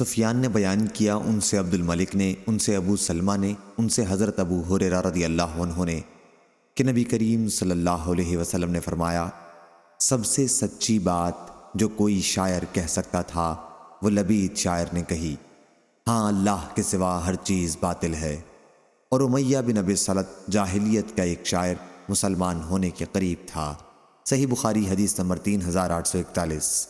سفیان نے بیان کیا، ان سے عبد الملک نے، ان سے ابو سلمہ نے، ان سے حضرت ابو حریرہ رضی اللہ عنہ نے کہ نبی کریم صلی اللہ علیہ وسلم نے فرمایا، سب سے سچی بات جو کوئی شاعر کہہ سکتا تھا، وہ لبید شاعر نے کہی ہاں اللہ کے سوا ہر چیز باطل ہے۔ اور امیہ بن نبی صلت جاہلیت کا ایک شاعر مسلمان ہونے کے قریب تھا۔ صحیح بخاری حدیث نمبر تین ہزار آٹھ سو اکتالیس۔